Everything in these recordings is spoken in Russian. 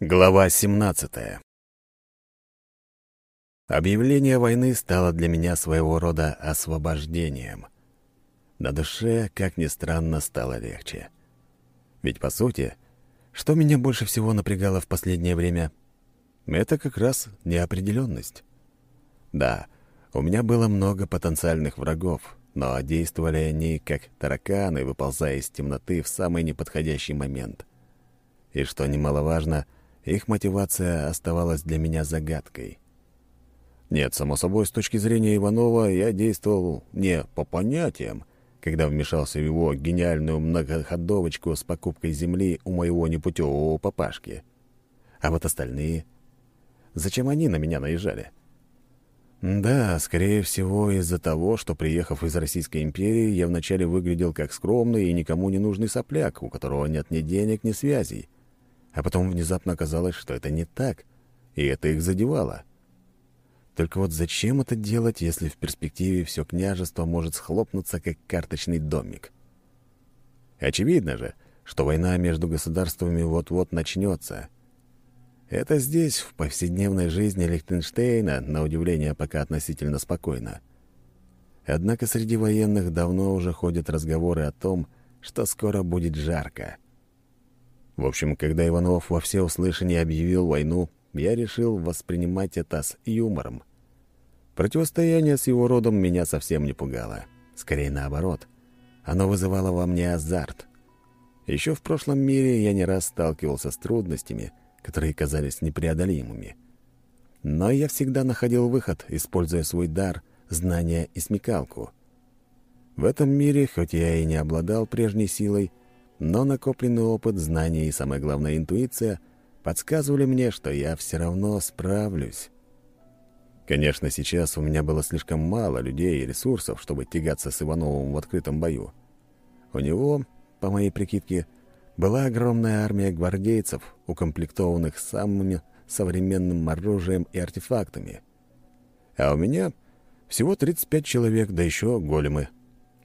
Глава 17 Объявление войны стало для меня своего рода освобождением. На душе, как ни странно, стало легче. Ведь, по сути, что меня больше всего напрягало в последнее время, это как раз неопределенность. Да, у меня было много потенциальных врагов, но действовали они как тараканы, выползая из темноты в самый неподходящий момент. И что немаловажно — их мотивация оставалась для меня загадкой. Нет, само собой, с точки зрения Иванова, я действовал не по понятиям, когда вмешался в его гениальную многоходовочку с покупкой земли у моего непутевого папашки. А вот остальные... Зачем они на меня наезжали? Да, скорее всего, из-за того, что, приехав из Российской империи, я вначале выглядел как скромный и никому не нужный сопляк, у которого нет ни денег, ни связей. А потом внезапно оказалось, что это не так, и это их задевало. Только вот зачем это делать, если в перспективе все княжество может схлопнуться, как карточный домик? Очевидно же, что война между государствами вот-вот начнется. Это здесь, в повседневной жизни Лихтенштейна, на удивление, пока относительно спокойно. Однако среди военных давно уже ходят разговоры о том, что скоро будет жарко. В общем, когда Иванов во всеуслышание объявил войну, я решил воспринимать это с юмором. Противостояние с его родом меня совсем не пугало. Скорее наоборот. Оно вызывало во мне азарт. Еще в прошлом мире я не раз сталкивался с трудностями, которые казались непреодолимыми. Но я всегда находил выход, используя свой дар, знания и смекалку. В этом мире, хоть я и не обладал прежней силой, но накопленный опыт, знания и, самое главное, интуиция подсказывали мне, что я все равно справлюсь. Конечно, сейчас у меня было слишком мало людей и ресурсов, чтобы тягаться с Ивановым в открытом бою. У него, по моей прикидке, была огромная армия гвардейцев, укомплектованных самым современным оружием и артефактами. А у меня всего 35 человек, да еще големы.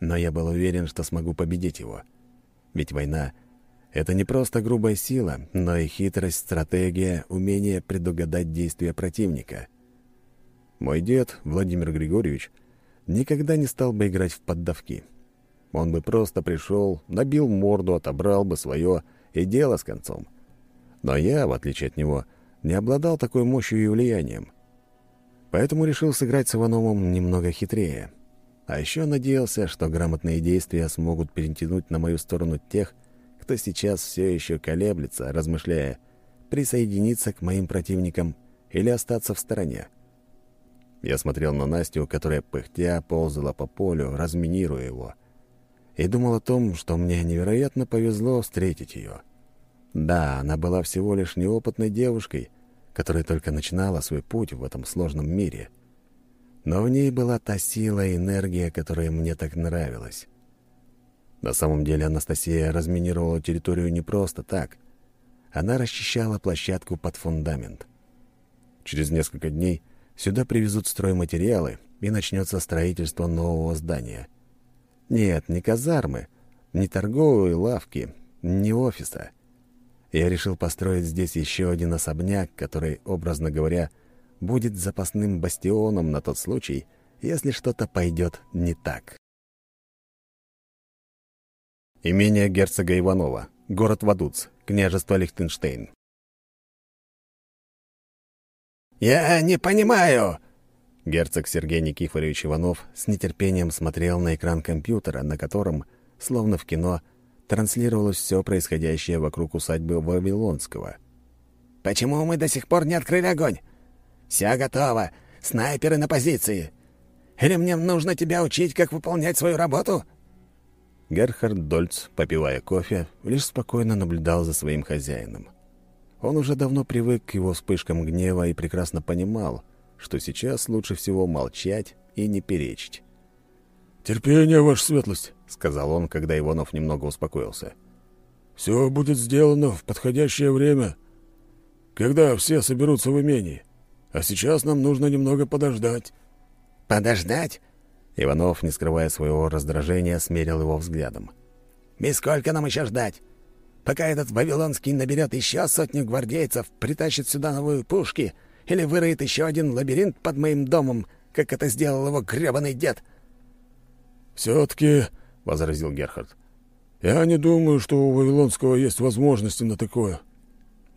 Но я был уверен, что смогу победить его — ведь война — это не просто грубая сила, но и хитрость, стратегия, умение предугадать действия противника. Мой дед, Владимир Григорьевич, никогда не стал бы играть в поддавки. Он бы просто пришел, набил морду, отобрал бы свое и дело с концом. Но я, в отличие от него, не обладал такой мощью и влиянием. Поэтому решил сыграть с Ивановым немного хитрее — а еще надеялся, что грамотные действия смогут перетянуть на мою сторону тех, кто сейчас все еще колеблется, размышляя, присоединиться к моим противникам или остаться в стороне. Я смотрел на Настю, которая пыхтя ползала по полю, разминируя его, и думал о том, что мне невероятно повезло встретить ее. Да, она была всего лишь неопытной девушкой, которая только начинала свой путь в этом сложном мире — но в ней была та сила и энергия, которая мне так нравилась. На самом деле Анастасия разминировала территорию не просто так. Она расчищала площадку под фундамент. Через несколько дней сюда привезут стройматериалы, и начнется строительство нового здания. Нет, не казармы, не торговые лавки, не офиса. Я решил построить здесь еще один особняк, который, образно говоря, будет запасным бастионом на тот случай, если что-то пойдет не так. Имение герцога Иванова, город Вадуц, княжество Лихтенштейн. «Я не понимаю!» Герцог Сергей Никифорович Иванов с нетерпением смотрел на экран компьютера, на котором, словно в кино, транслировалось все происходящее вокруг усадьбы Вавилонского. «Почему мы до сих пор не открыли огонь? «Все готово. Снайперы на позиции. Или мне нужно тебя учить, как выполнять свою работу?» Герхард Дольц, попивая кофе, лишь спокойно наблюдал за своим хозяином. Он уже давно привык к его вспышкам гнева и прекрасно понимал, что сейчас лучше всего молчать и не перечить. «Терпение, ваша светлость», — сказал он, когда Иванов немного успокоился. «Все будет сделано в подходящее время, когда все соберутся в имении. А сейчас нам нужно немного подождать». «Подождать?» Иванов, не скрывая своего раздражения, смерил его взглядом. «И сколько нам еще ждать? пока этот Вавилонский наберет еще сотню гвардейцев, притащит сюда новые пушки или выроет еще один лабиринт под моим домом, как это сделал его гребаный дед». «Все-таки», — возразил Герхард, — «я не думаю, что у Вавилонского есть возможности на такое».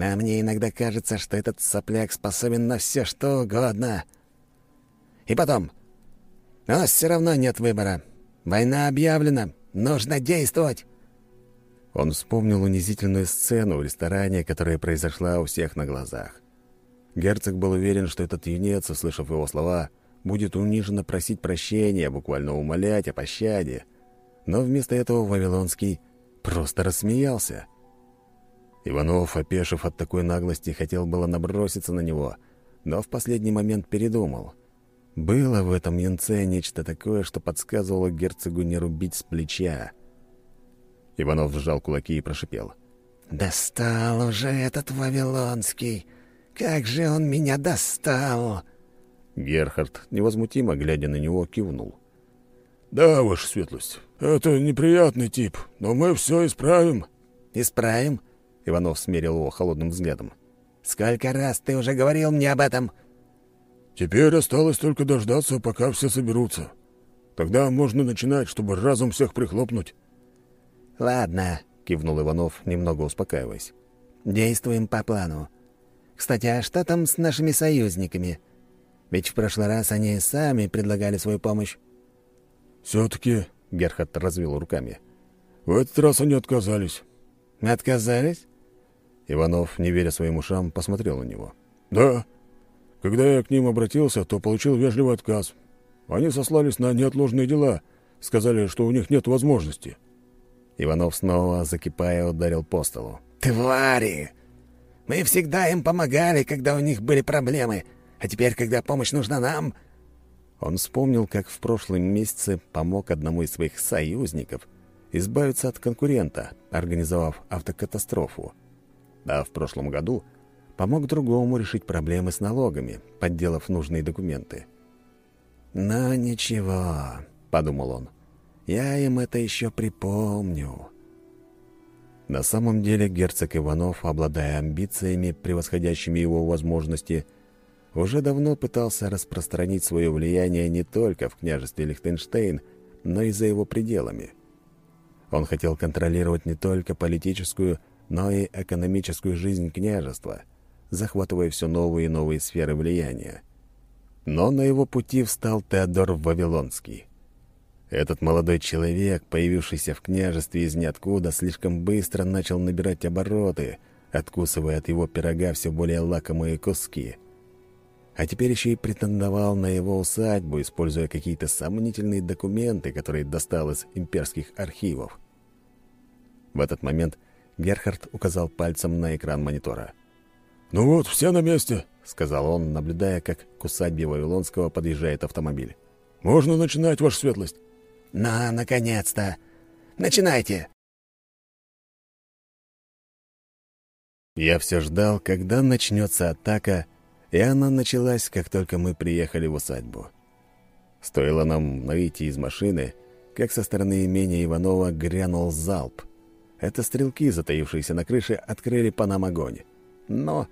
«А мне иногда кажется, что этот сопляк способен на все что угодно. И потом, у нас все равно нет выбора. Война объявлена, нужно действовать». Он вспомнил унизительную сцену в ресторане, которая произошла у всех на глазах. Герцог был уверен, что этот юнец, услышав его слова, будет униженно просить прощения, буквально умолять о пощаде. Но вместо этого Вавилонский просто рассмеялся. Иванов, опешив от такой наглости, хотел было наброситься на него, но в последний момент передумал. Было в этом юнце нечто такое, что подсказывало герцогу не рубить с плеча. Иванов сжал кулаки и прошипел. «Достал уже этот Вавилонский! Как же он меня достал!» Герхард, невозмутимо глядя на него, кивнул. «Да, ваша светлость, это неприятный тип, но мы все исправим». «Исправим?» — Иванов смерил его холодным взглядом. «Сколько раз ты уже говорил мне об этом?» «Теперь осталось только дождаться, пока все соберутся. Тогда можно начинать, чтобы разом всех прихлопнуть». «Ладно», — кивнул Иванов, немного успокаиваясь. «Действуем по плану. Кстати, а что там с нашими союзниками? Ведь в прошлый раз они сами предлагали свою помощь». «Все-таки», — Герхард развел руками, — «в этот раз они отказались». «Отказались?» Иванов, не веря своим ушам, посмотрел на него. «Да. Когда я к ним обратился, то получил вежливый отказ. Они сослались на неотложные дела, сказали, что у них нет возможности». Иванов снова, закипая, ударил по столу. «Твари! Мы всегда им помогали, когда у них были проблемы, а теперь, когда помощь нужна нам...» Он вспомнил, как в прошлом месяце помог одному из своих союзников избавиться от конкурента, организовав автокатастрофу. А в прошлом году помог другому решить проблемы с налогами, подделав нужные документы. «Но ничего», — подумал он, — «я им это еще припомню». На самом деле герцог Иванов, обладая амбициями, превосходящими его возможности, уже давно пытался распространить свое влияние не только в княжестве Лихтенштейн, но и за его пределами. Он хотел контролировать не только политическую, но и экономическую жизнь княжества, захватывая все новые и новые сферы влияния. Но на его пути встал Теодор Вавилонский. Этот молодой человек, появившийся в княжестве из ниоткуда, слишком быстро начал набирать обороты, откусывая от его пирога все более лакомые куски. А теперь еще и претендовал на его усадьбу, используя какие-то сомнительные документы, которые достал из имперских архивов. В этот момент Герхард указал пальцем на экран монитора. «Ну вот, все на месте», — сказал он, наблюдая, как к усадьбе Вавилонского подъезжает автомобиль. «Можно начинать, ваша светлость». «На, наконец-то! Начинайте!» Я все ждал, когда начнется атака, и она началась, как только мы приехали в усадьбу. Стоило нам выйти из машины, как со стороны имения Иванова грянул залп. Это стрелки, затаившиеся на крыше, открыли по нам огонь. Но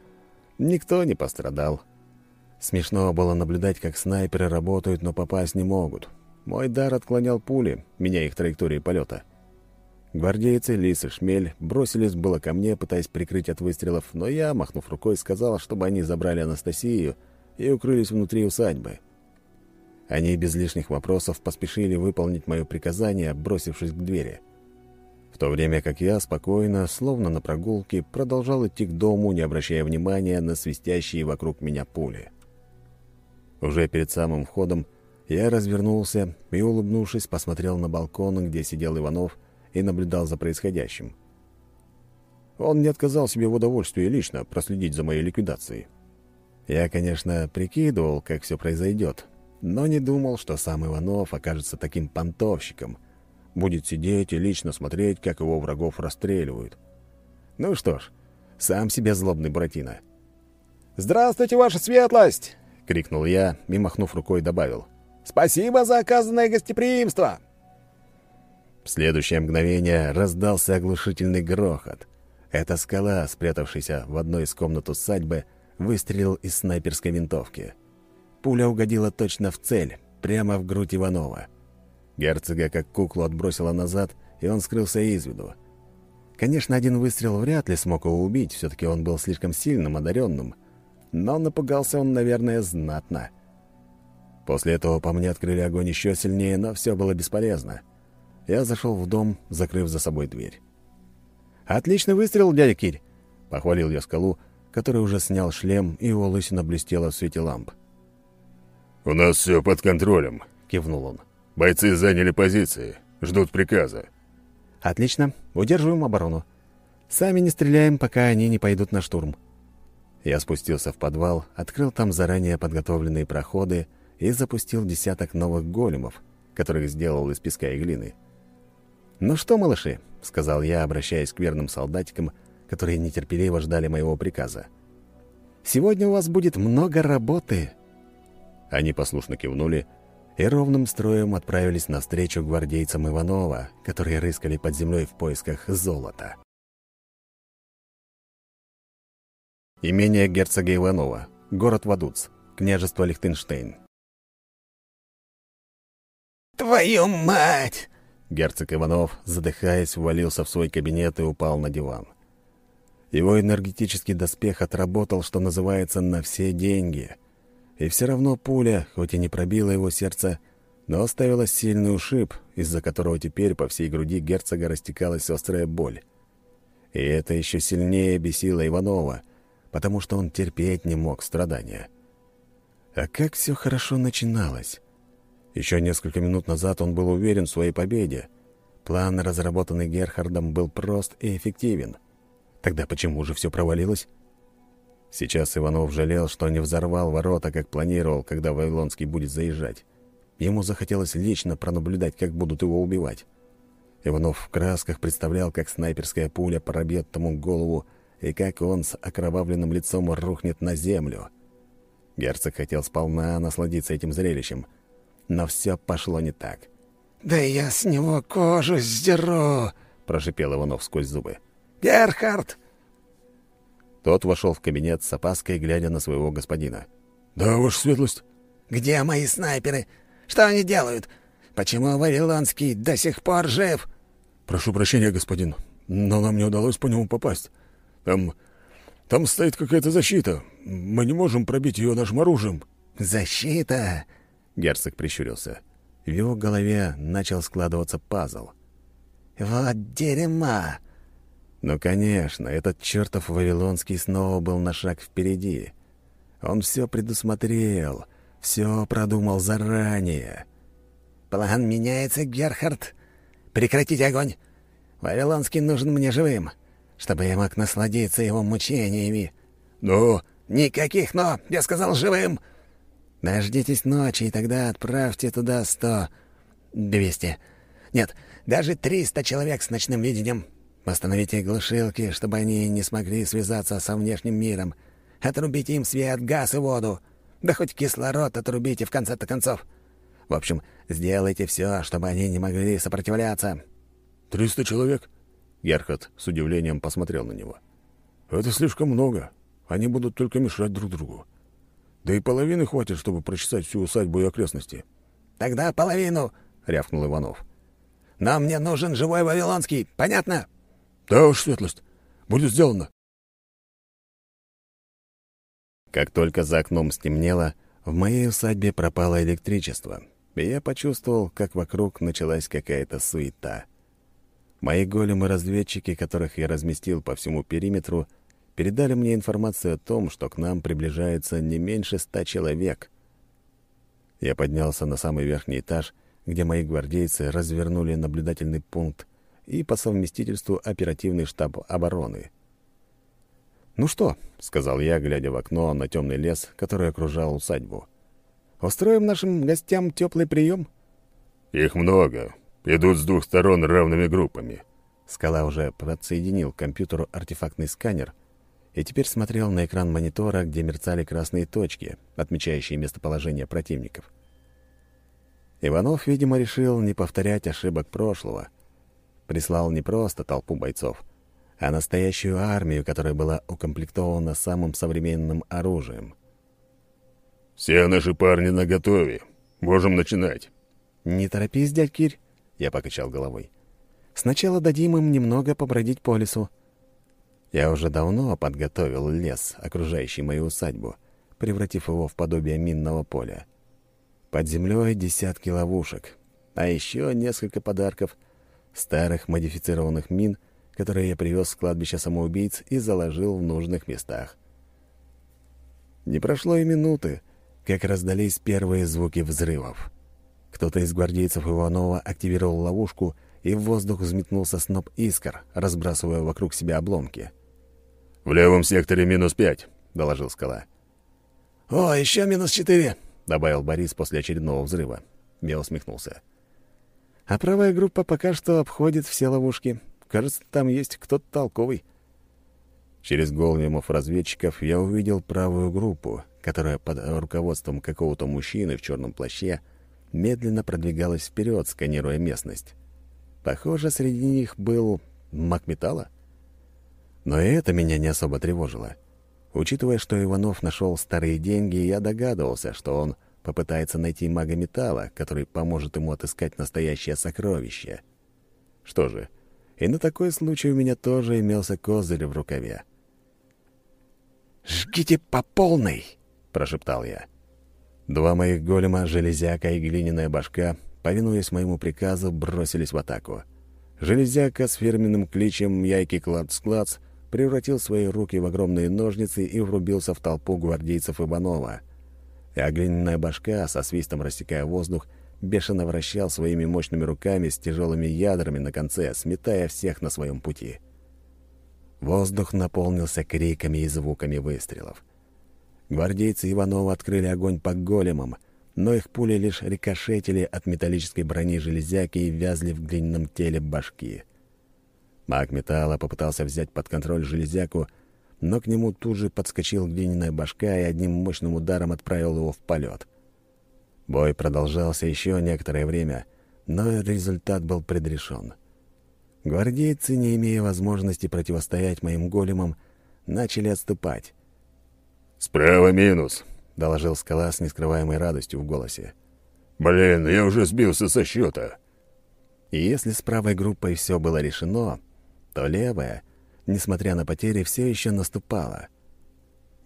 никто не пострадал. Смешно было наблюдать, как снайперы работают, но попасть не могут. Мой дар отклонял пули, меняя их траектории полета. Гвардейцы, Лис и Шмель бросились было ко мне, пытаясь прикрыть от выстрелов, но я, махнув рукой, сказал, чтобы они забрали Анастасию и укрылись внутри усадьбы. Они без лишних вопросов поспешили выполнить мое приказание, бросившись к двери. В то время как я спокойно, словно на прогулке, продолжал идти к дому, не обращая внимания на свистящие вокруг меня пули. Уже перед самым входом я развернулся и, улыбнувшись, посмотрел на балкон, где сидел Иванов и наблюдал за происходящим. Он не отказал себе в удовольствии лично проследить за моей ликвидацией. Я, конечно, прикидывал, как все произойдет, но не думал, что сам Иванов окажется таким понтовщиком, будет сидеть и лично смотреть, как его врагов расстреливают. Ну что ж, сам себе злобный Буратино. «Здравствуйте, ваша светлость!» — крикнул я и, махнув рукой, добавил. Спасибо за оказанное гостеприимство!» В следующее мгновение раздался оглушительный грохот. Эта скала, спрятавшаяся в одной из комнат усадьбы, выстрелил из снайперской винтовки. Пуля угодила точно в цель, прямо в грудь Иванова. Герцога как куклу отбросило назад, и он скрылся из виду. Конечно, один выстрел вряд ли смог его убить, все-таки он был слишком сильным, одаренным. Но напугался он, наверное, знатно. После этого по мне открыли огонь еще сильнее, но все было бесполезно. Я зашел в дом, закрыв за собой дверь. «Отличный выстрел, дядя Кирь!» — похвалил я скалу, который уже снял шлем, и его лысина блестела в свете ламп. «У нас все под контролем», — кивнул он. «Бойцы заняли позиции, ждут приказа». «Отлично, удерживаем оборону. Сами не стреляем, пока они не пойдут на штурм». Я спустился в подвал, открыл там заранее подготовленные проходы и запустил десяток новых големов, которых сделал из песка и глины. «Ну что, малыши?» — сказал я, обращаясь к верным солдатикам, которые нетерпеливо ждали моего приказа. «Сегодня у вас будет много работы». Они послушно кивнули и ровным строем отправились навстречу гвардейцам Иванова, которые рыскали под землей в поисках золота. Имение герцога Иванова, город Вадуц, княжество Лихтенштейн. «Твою мать!» Герцог Иванов, задыхаясь, ввалился в свой кабинет и упал на диван. Его энергетический доспех отработал, что называется, на все деньги. И все равно пуля, хоть и не пробила его сердце, но оставила сильный ушиб, из-за которого теперь по всей груди герцога растекалась острая боль. И это еще сильнее бесило Иванова, потому что он терпеть не мог страдания. А как все хорошо начиналось. Еще несколько минут назад он был уверен в своей победе. План, разработанный Герхардом, был прост и эффективен. Тогда почему же все провалилось? Сейчас Иванов жалел, что не взорвал ворота, как планировал, когда Вавилонский будет заезжать. Ему захотелось лично пронаблюдать, как будут его убивать. Иванов в красках представлял, как снайперская пуля пробьет тому голову, и как он с окровавленным лицом рухнет на землю. Герцог хотел сполна насладиться этим зрелищем, но все пошло не так. «Да я с него кожу сдеру!» — прошипел Иванов сквозь зубы. «Герхард!» Тот вошел в кабинет с опаской, глядя на своего господина. «Да, ваша светлость». «Где мои снайперы? Что они делают? Почему Вавилонский до сих пор жив?» «Прошу прощения, господин, но нам не удалось по нему попасть. Там... там стоит какая-то защита. Мы не можем пробить ее нашим оружием». «Защита? Герцог прищурился. В его голове начал складываться пазл. «Вот дерьма!» Ну, конечно, этот чертов Вавилонский снова был на шаг впереди. Он все предусмотрел, все продумал заранее. «План меняется, Герхард. Прекратить огонь. Вавилонский нужен мне живым, чтобы я мог насладиться его мучениями». «Но...» «Никаких «но». Я сказал живым!» Дождитесь ночи, и тогда отправьте туда сто... двести... Нет, даже триста человек с ночным видением. Восстановите глушилки, чтобы они не смогли связаться со внешним миром. Отрубите им свет, газ и воду. Да хоть кислород отрубите в конце-то концов. В общем, сделайте все, чтобы они не могли сопротивляться». «Триста человек?» Герхард с удивлением посмотрел на него. «Это слишком много. Они будут только мешать друг другу. Да и половины хватит, чтобы прочесать всю усадьбу и окрестности. «Тогда половину!» — рявкнул Иванов. «Но мне нужен живой Вавилонский, понятно?» «Да уж, светлость. Будет сделано». Как только за окном стемнело, в моей усадьбе пропало электричество, и я почувствовал, как вокруг началась какая-то суета. Мои големы-разведчики, которых я разместил по всему периметру, передали мне информацию о том, что к нам приближается не меньше ста человек. Я поднялся на самый верхний этаж, где мои гвардейцы развернули наблюдательный пункт и по совместительству оперативный штаб обороны. «Ну что?» — сказал я, глядя в окно на темный лес, который окружал усадьбу. «Устроим нашим гостям теплый прием?» «Их много. Идут с двух сторон равными группами». Скала уже подсоединил к компьютеру артефактный сканер — и теперь смотрел на экран монитора, где мерцали красные точки, отмечающие местоположение противников. Иванов, видимо, решил не повторять ошибок прошлого. Прислал не просто толпу бойцов, а настоящую армию, которая была укомплектована самым современным оружием. «Все наши парни наготове. Можем начинать». «Не торопись, дядь Кирь», — я покачал головой. «Сначала дадим им немного побродить по лесу». Я уже давно подготовил лес, окружающий мою усадьбу, превратив его в подобие минного поля. Под землей десятки ловушек, а еще несколько подарков старых модифицированных мин, которые я привез с кладбища самоубийц и заложил в нужных местах. Не прошло и минуты, как раздались первые звуки взрывов. Кто-то из гвардейцев Иванова активировал ловушку, и в воздух взметнулся сноп искр, разбрасывая вокруг себя обломки. «В левом секторе минус пять», — доложил скала. «О, еще минус четыре», — добавил Борис после очередного взрыва. Я усмехнулся. «А правая группа пока что обходит все ловушки. Кажется, там есть кто-то толковый». Через големов разведчиков я увидел правую группу, которая под руководством какого-то мужчины в черном плаще медленно продвигалась вперед, сканируя местность. Похоже, среди них был маг металла. Но и это меня не особо тревожило. Учитывая, что Иванов нашел старые деньги, я догадывался, что он попытается найти мага металла, который поможет ему отыскать настоящее сокровище. Что же, и на такой случай у меня тоже имелся козырь в рукаве. «Жгите по полной!» — прошептал я. Два моих голема, железяка и глиняная башка, повинуясь моему приказу, бросились в атаку. Железяка с фирменным кличем «Яйки Клац-Клац» превратил свои руки в огромные ножницы и врубился в толпу гвардейцев Иванова. И оглиненная башка, со свистом рассекая воздух, бешено вращал своими мощными руками с тяжелыми ядрами на конце, сметая всех на своем пути. Воздух наполнился криками и звуками выстрелов. Гвардейцы Иванова открыли огонь по големам, но их пули лишь рикошетили от металлической брони железяки и вязли в глиняном теле башки — Маг металла попытался взять под контроль железяку, но к нему тут же подскочил глиняная башка и одним мощным ударом отправил его в полет. Бой продолжался еще некоторое время, но результат был предрешен. Гвардейцы, не имея возможности противостоять моим големам, начали отступать. «Справа минус», — доложил скала с нескрываемой радостью в голосе. «Блин, я уже сбился со счета». И если с правой группой все было решено, то левая, несмотря на потери, все еще наступала.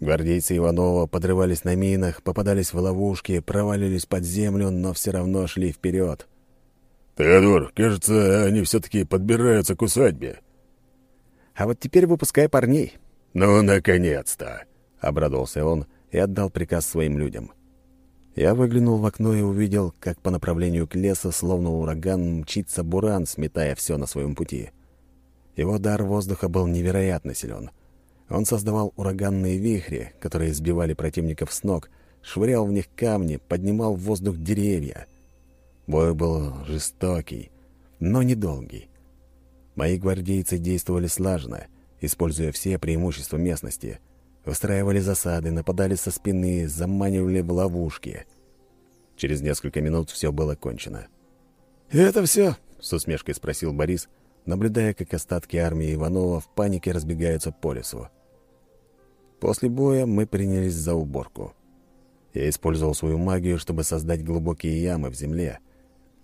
Гвардейцы Иванова подрывались на минах, попадались в ловушки, провалились под землю, но все равно шли вперед. «Теодор, кажется, они все-таки подбираются к усадьбе». «А вот теперь выпускай парней». «Ну, наконец-то!» — обрадовался он и отдал приказ своим людям. Я выглянул в окно и увидел, как по направлению к лесу, словно ураган, мчится буран, сметая все на своем пути. Его дар воздуха был невероятно силен. Он создавал ураганные вихри, которые сбивали противников с ног, швырял в них камни, поднимал в воздух деревья. Бой был жестокий, но недолгий. Мои гвардейцы действовали слаженно, используя все преимущества местности. Устраивали засады, нападали со спины, заманивали в ловушки. Через несколько минут все было кончено. «Это все?» — с усмешкой спросил Борис, наблюдая, как остатки армии Иванова в панике разбегаются по лесу. После боя мы принялись за уборку. Я использовал свою магию, чтобы создать глубокие ямы в земле,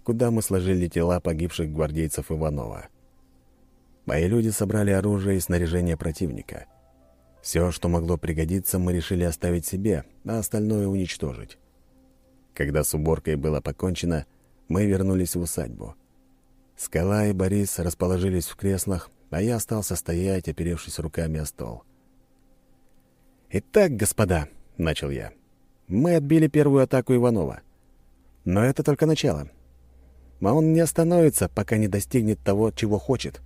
куда мы сложили тела погибших гвардейцев Иванова. Мои люди собрали оружие и снаряжение противника. Все, что могло пригодиться, мы решили оставить себе, а остальное уничтожить. Когда с уборкой было покончено, мы вернулись в усадьбу. Скала и Борис расположились в креслах, а я остался стоять, оперевшись руками о стол. «Итак, господа», — начал я, — «мы отбили первую атаку Иванова. Но это только начало. А он не остановится, пока не достигнет того, чего хочет».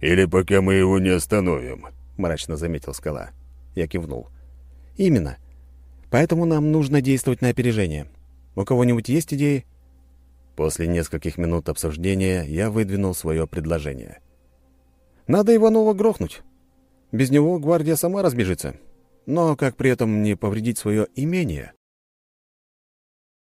«Или пока мы его не остановим», — мрачно заметил Скала. Я кивнул. «Именно. Поэтому нам нужно действовать на опережение. У кого-нибудь есть идеи?» После нескольких минут обсуждения я выдвинул свое предложение. «Надо Иванова грохнуть. Без него гвардия сама разбежится. Но как при этом не повредить свое имение?»